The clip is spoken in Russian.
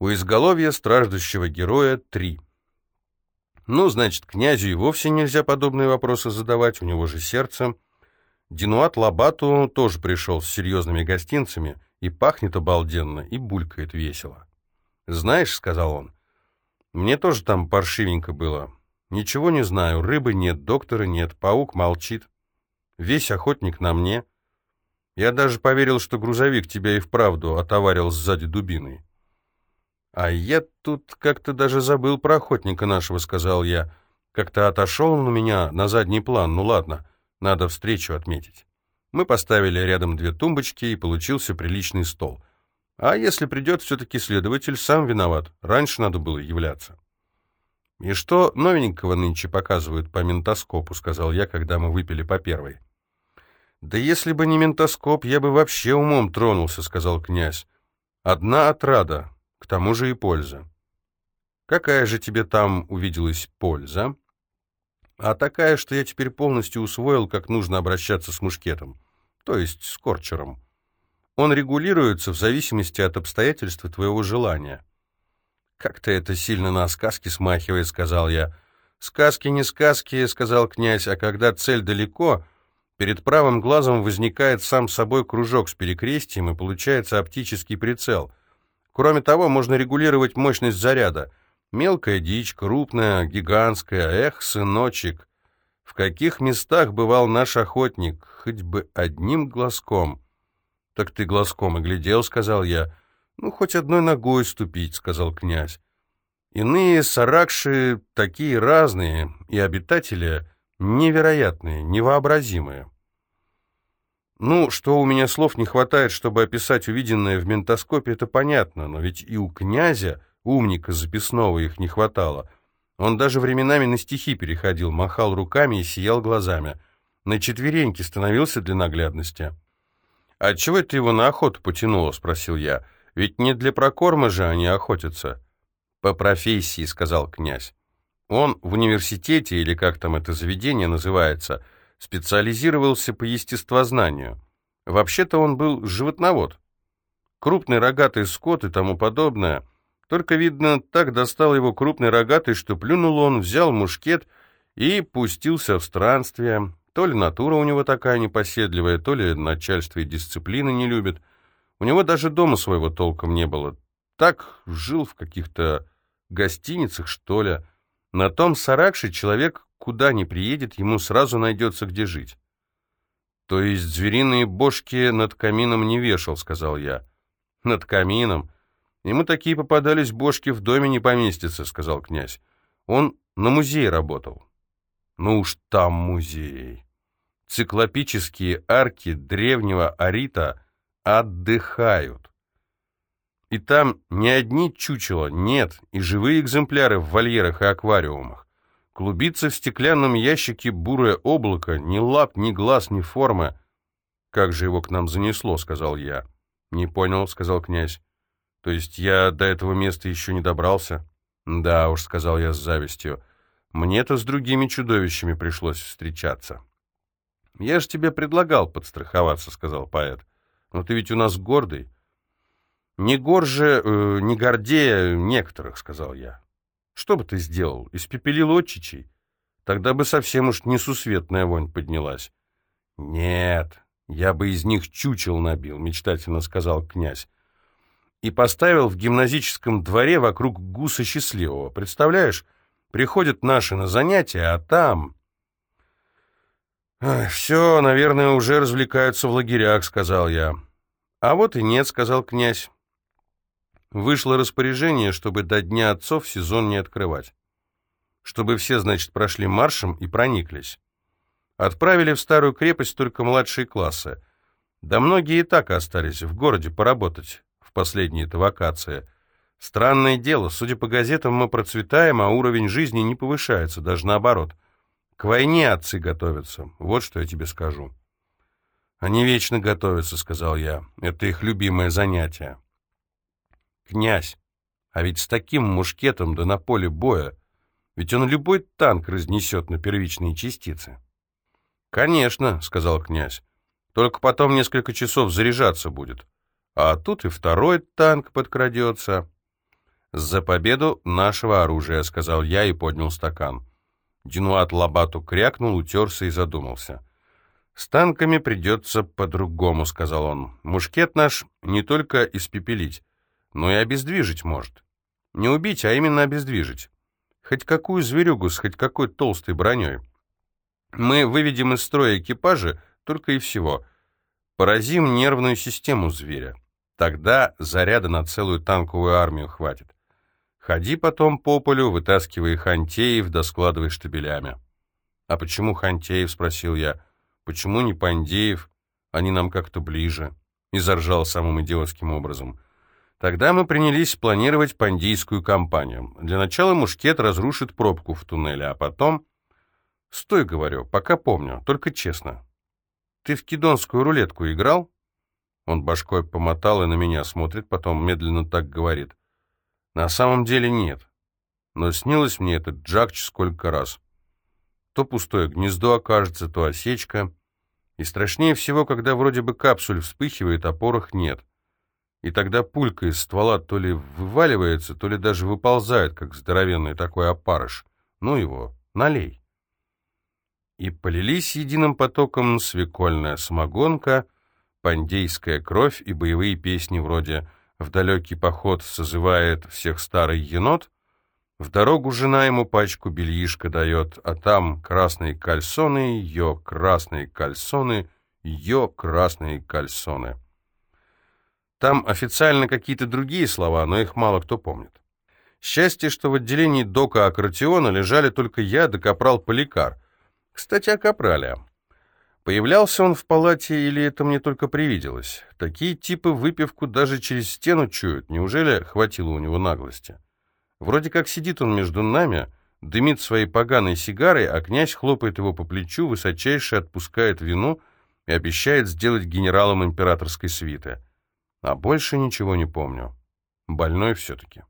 У изголовья страждущего героя три. Ну, значит, князю и вовсе нельзя подобные вопросы задавать, у него же сердце. Динуат Лабату тоже пришел с серьезными гостинцами, и пахнет обалденно, и булькает весело. «Знаешь», — сказал он, — «мне тоже там паршивенько было. Ничего не знаю, рыбы нет, доктора нет, паук молчит. Весь охотник на мне. Я даже поверил, что грузовик тебя и вправду отоварил сзади дубиной. А я тут как-то даже забыл про охотника нашего, сказал я. Как-то отошел он у меня на задний план, ну ладно, надо встречу отметить. Мы поставили рядом две тумбочки, и получился приличный стол. А если придет все-таки следователь, сам виноват. Раньше надо было являться. «И что новенького нынче показывают по ментоскопу?» — сказал я, когда мы выпили по первой. «Да если бы не ментоскоп, я бы вообще умом тронулся», — сказал князь. «Одна отрада, тому же и польза». «Какая же тебе там увиделась польза?» «А такая, что я теперь полностью усвоил, как нужно обращаться с мушкетом, то есть с корчером. Он регулируется в зависимости от обстоятельств твоего желания». «Как-то это сильно на сказки смахивает», — сказал я. «Сказки не сказки», — сказал князь, — «а когда цель далеко...» Перед правым глазом возникает сам собой кружок с перекрестием и получается оптический прицел. Кроме того, можно регулировать мощность заряда. Мелкая дичь, крупная, гигантская. Эх, сыночек, в каких местах бывал наш охотник? Хоть бы одним глазком. Так ты глазком и глядел, сказал я. Ну, хоть одной ногой ступить, сказал князь. Иные саракши такие разные, и обитатели Невероятные, невообразимые. Ну, что у меня слов не хватает, чтобы описать увиденное в ментоскопе, это понятно, но ведь и у князя, умника записного, их не хватало. Он даже временами на стихи переходил, махал руками и сиял глазами. На четвереньки становился для наглядности. «А чего это его на охоту потянуло?» — спросил я. «Ведь не для прокорма же они охотятся». «По профессии», — сказал князь. Он в университете, или как там это заведение называется, специализировался по естествознанию. Вообще-то он был животновод. Крупный рогатый скот и тому подобное. Только, видно, так достал его крупный рогатый, что плюнул он, взял мушкет и пустился в странствие. То ли натура у него такая непоседливая, то ли начальство и дисциплины не любит. У него даже дома своего толком не было. Так жил в каких-то гостиницах, что ли. На том Саракше человек куда ни приедет, ему сразу найдется где жить. То есть звериные бошки над камином не вешал, сказал я. Над камином? Ему такие попадались бошки в доме не поместятся, сказал князь. Он на музее работал. Ну уж там музей. Циклопические арки древнего Арита отдыхают. И там ни одни чучела, нет, и живые экземпляры в вольерах и аквариумах. Клубится в стеклянном ящике бурое облако, ни лап, ни глаз, ни формы. «Как же его к нам занесло?» — сказал я. «Не понял», — сказал князь. «То есть я до этого места еще не добрался?» «Да уж», — сказал я с завистью. «Мне-то с другими чудовищами пришлось встречаться». «Я же тебе предлагал подстраховаться», — сказал поэт. «Но ты ведь у нас гордый». «Не горже, э, не гордее некоторых», — сказал я. «Что бы ты сделал? Испепелил отчичей? Тогда бы совсем уж несусветная вонь поднялась». «Нет, я бы из них чучел набил», — мечтательно сказал князь. «И поставил в гимназическом дворе вокруг гуса счастливого. Представляешь, приходят наши на занятия, а там...» «Все, наверное, уже развлекаются в лагерях», — сказал я. «А вот и нет», — сказал князь. Вышло распоряжение, чтобы до Дня Отцов сезон не открывать. Чтобы все, значит, прошли маршем и прониклись. Отправили в старую крепость только младшие классы. Да многие и так остались в городе поработать в последние-то вакации. Странное дело, судя по газетам, мы процветаем, а уровень жизни не повышается, даже наоборот. К войне отцы готовятся, вот что я тебе скажу. «Они вечно готовятся», — сказал я. «Это их любимое занятие». Князь, а ведь с таким мушкетом да на поле боя, ведь он любой танк разнесет на первичные частицы. «Конечно», — сказал князь, — «только потом несколько часов заряжаться будет. А тут и второй танк подкрадется». «За победу нашего оружия», — сказал я и поднял стакан. Динуат Лабату крякнул, утерся и задумался. «С танками придется по-другому», — сказал он. «Мушкет наш не только испепелить, но и обездвижить может. Не убить, а именно обездвижить. Хоть какую зверюгу с хоть какой толстой броней. Мы выведем из строя экипажи только и всего. Поразим нервную систему зверя. Тогда заряда на целую танковую армию хватит. Ходи потом по полю, вытаскивай хантеев, да складывай штабелями. «А почему хантеев?» — спросил я. «Почему не пандеев? Они нам как-то ближе». И заржал самым идиотским образом. Тогда мы принялись планировать пандийскую кампанию. Для начала мушкет разрушит пробку в туннеле, а потом... Стой, говорю, пока помню, только честно. Ты в кидонскую рулетку играл? Он башкой помотал и на меня смотрит, потом медленно так говорит. На самом деле нет. Но снилось мне этот Джакч сколько раз. То пустое гнездо окажется, то осечка. И страшнее всего, когда вроде бы капсуль вспыхивает, а порох нет. И тогда пулька из ствола то ли вываливается, то ли даже выползает, как здоровенный такой опарыш. Ну его, налей. И полились единым потоком свекольная самогонка, пандейская кровь и боевые песни вроде «В далекий поход созывает всех старый енот», «В дорогу жена ему пачку бельишка дает, а там красные кальсоны, ее красные кальсоны, ее красные кальсоны». Там официально какие-то другие слова, но их мало кто помнит. Счастье, что в отделении дока Акратиона лежали только я да капрал Поликар. Кстати, о капрале. Появлялся он в палате или это мне только привиделось? Такие типы выпивку даже через стену чуют. Неужели хватило у него наглости? Вроде как сидит он между нами, дымит своей поганой сигарой, а князь хлопает его по плечу, высочайше отпускает вину и обещает сделать генералом императорской свиты. А больше ничего не помню. Больной все-таки.